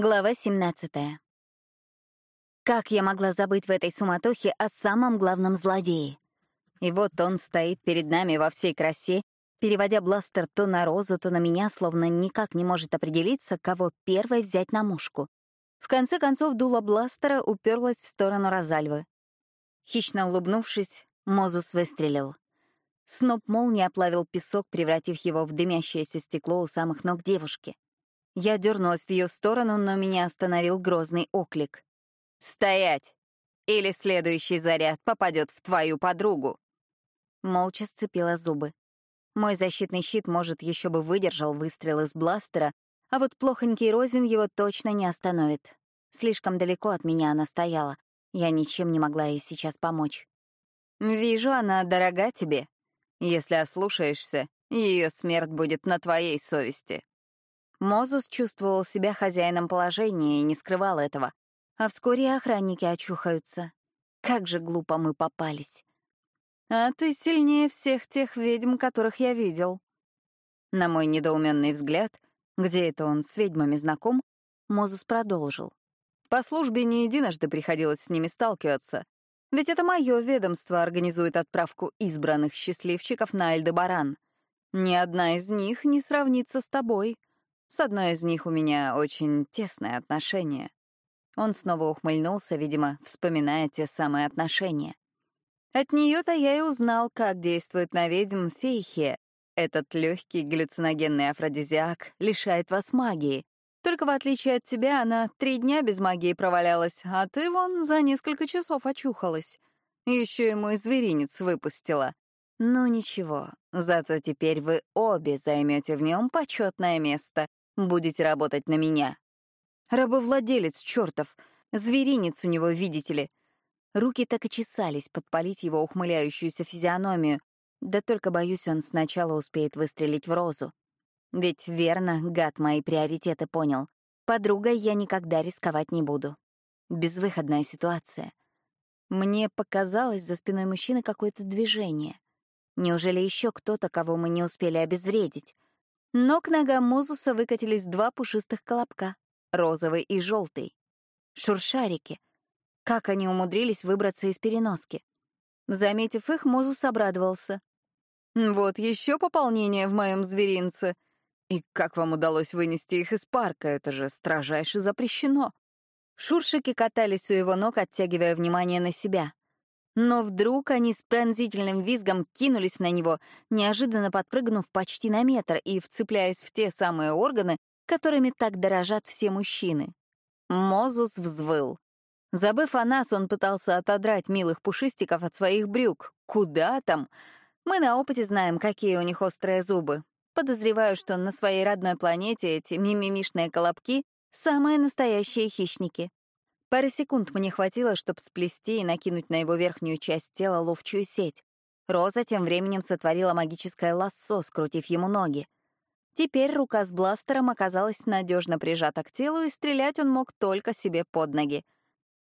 Глава 17. Как я могла забыть в этой суматохе о самом главном злодее? И вот он стоит перед нами во всей красе, переводя бластер то на Розу, то на меня, словно никак не может определиться, кого первой взять на мушку. В конце концов, дуло бластера уперлось в сторону Розальвы. Хищно улыбнувшись, Мозус выстрелил. Сноп молнии оплавил песок, превратив его в дымящееся стекло у самых ног девушки. Я дернулась в ее сторону, но меня остановил грозный оклик. «Стоять! Или следующий заряд попадет в твою подругу!» Молча сцепила зубы. Мой защитный щит, может, еще бы выдержал выстрел из бластера, а вот плохонький Розин его точно не остановит. Слишком далеко от меня она стояла. Я ничем не могла ей сейчас помочь. «Вижу, она дорога тебе. Если ослушаешься, ее смерть будет на твоей совести», Мозус чувствовал себя хозяином положения и не скрывал этого. А вскоре охранники очухаются. Как же глупо мы попались. «А ты сильнее всех тех ведьм, которых я видел». На мой недоуменный взгляд, где это он с ведьмами знаком, Мозус продолжил. «По службе не единожды приходилось с ними сталкиваться. Ведь это мое ведомство организует отправку избранных счастливчиков на Альдебаран. Ни одна из них не сравнится с тобой. С одной из них у меня очень тесное отношение. Он снова ухмыльнулся, видимо, вспоминая те самые отношения. От нее-то я и узнал, как действует на ведьм фейхе. Этот легкий галлюциногенный афродизиак лишает вас магии. Только в отличие от тебя, она три дня без магии провалялась, а ты вон за несколько часов очухалась. Еще и мой зверинец выпустила. Ну ничего, зато теперь вы обе займете в нем почетное место будете работать на меня. Рабовладелец чертов, зверинец у него, видите ли. Руки так и чесались подпалить его ухмыляющуюся физиономию, да только, боюсь, он сначала успеет выстрелить в розу. Ведь верно, гад мои приоритеты понял. Подругой я никогда рисковать не буду. Безвыходная ситуация. Мне показалось за спиной мужчины какое-то движение. Неужели еще кто-то, кого мы не успели обезвредить? Но к ногам Мозуса выкатились два пушистых колобка — розовый и желтый. Шуршарики. Как они умудрились выбраться из переноски? Заметив их, Мозус обрадовался. «Вот еще пополнение в моем зверинце. И как вам удалось вынести их из парка? Это же строжайше запрещено». Шуршики катались у его ног, оттягивая внимание на себя. Но вдруг они с пронзительным визгом кинулись на него, неожиданно подпрыгнув почти на метр и вцепляясь в те самые органы, которыми так дорожат все мужчины. Мозус взвыл. Забыв о нас, он пытался отодрать милых пушистиков от своих брюк. Куда там? Мы на опыте знаем, какие у них острые зубы. Подозреваю, что на своей родной планете эти мимимишные колобки — самые настоящие хищники. Пары секунд мне хватило, чтобы сплести и накинуть на его верхнюю часть тела ловчую сеть. Роза тем временем сотворила магическое лассо, скрутив ему ноги. Теперь рука с бластером оказалась надежно прижата к телу, и стрелять он мог только себе под ноги.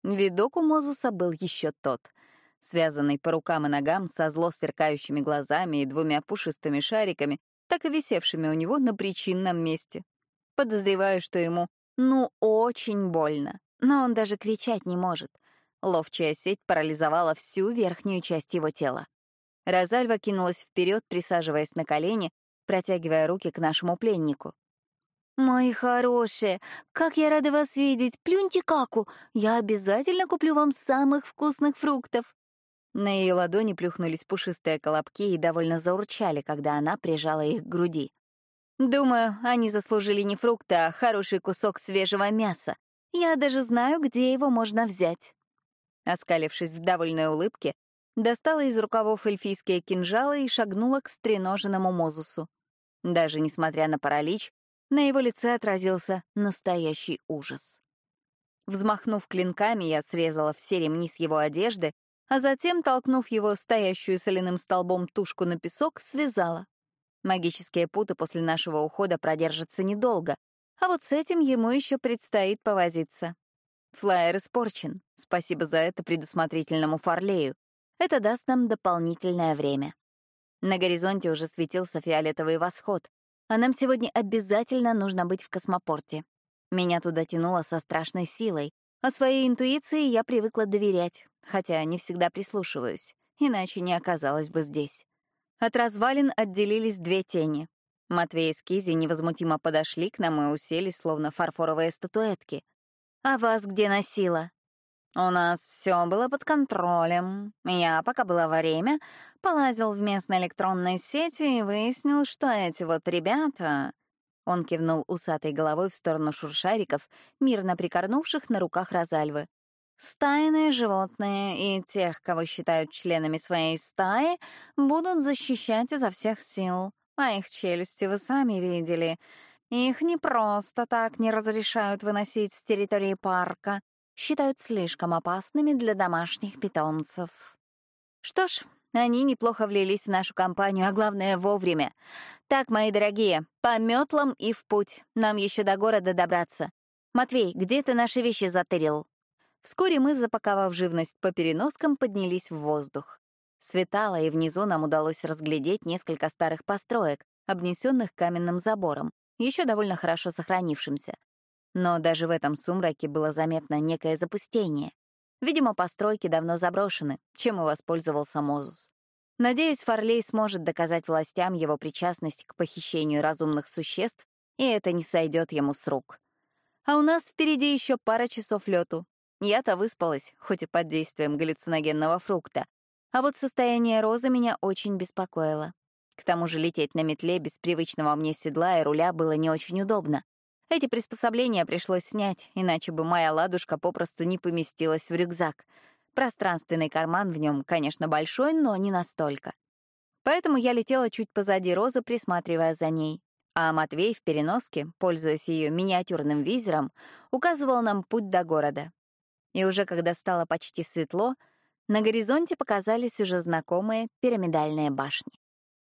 Видок у Мозуса был еще тот. Связанный по рукам и ногам, со зло сверкающими глазами и двумя пушистыми шариками, так и висевшими у него на причинном месте. Подозреваю, что ему, ну, очень больно но он даже кричать не может. Ловчая сеть парализовала всю верхнюю часть его тела. Розальва кинулась вперед, присаживаясь на колени, протягивая руки к нашему пленнику. «Мои хорошие, как я рада вас видеть! Плюньте каку! Я обязательно куплю вам самых вкусных фруктов!» На ее ладони плюхнулись пушистые колобки и довольно заурчали, когда она прижала их к груди. «Думаю, они заслужили не фрукты, а хороший кусок свежего мяса. Я даже знаю, где его можно взять». Оскалившись в довольной улыбке, достала из рукавов эльфийские кинжалы и шагнула к стреноженному Мозусу. Даже несмотря на паралич, на его лице отразился настоящий ужас. Взмахнув клинками, я срезала все ремни с его одежды, а затем, толкнув его стоящую соляным столбом тушку на песок, связала. Магические путы после нашего ухода продержатся недолго, а вот с этим ему еще предстоит повозиться. Флайер испорчен. Спасибо за это предусмотрительному Фарлею. Это даст нам дополнительное время. На горизонте уже светился фиолетовый восход, а нам сегодня обязательно нужно быть в космопорте. Меня туда тянуло со страшной силой, а своей интуиции я привыкла доверять, хотя не всегда прислушиваюсь, иначе не оказалась бы здесь. От развалин отделились две тени. Матвей и Скизи невозмутимо подошли к нам и уселись, словно фарфоровые статуэтки. «А вас где носило?» «У нас все было под контролем. Я, пока было время, полазил в местной электронной сети и выяснил, что эти вот ребята...» Он кивнул усатой головой в сторону шуршариков, мирно прикорнувших на руках Розальвы. Стайные животные и тех, кого считают членами своей стаи, будут защищать изо всех сил. А их челюсти вы сами видели. Их не просто так не разрешают выносить с территории парка. Считают слишком опасными для домашних питомцев. Что ж, они неплохо влились в нашу компанию, а главное — вовремя. Так, мои дорогие, по метлам и в путь. Нам еще до города добраться. Матвей, где ты наши вещи затырил? Вскоре мы, запаковав живность по переноскам, поднялись в воздух. Светало, и внизу нам удалось разглядеть несколько старых построек, обнесенных каменным забором, еще довольно хорошо сохранившимся. Но даже в этом сумраке было заметно некое запустение. Видимо, постройки давно заброшены, чем и воспользовался Мозус. Надеюсь, Фарлей сможет доказать властям его причастность к похищению разумных существ, и это не сойдет ему с рук. А у нас впереди еще пара часов лету, я-то выспалась, хоть и под действием галлюциногенного фрукта. А вот состояние Розы меня очень беспокоило. К тому же лететь на метле без привычного мне седла и руля было не очень удобно. Эти приспособления пришлось снять, иначе бы моя ладушка попросту не поместилась в рюкзак. Пространственный карман в нем, конечно, большой, но не настолько. Поэтому я летела чуть позади Розы, присматривая за ней. А Матвей в переноске, пользуясь ее миниатюрным визером, указывал нам путь до города. И уже когда стало почти светло, на горизонте показались уже знакомые пирамидальные башни.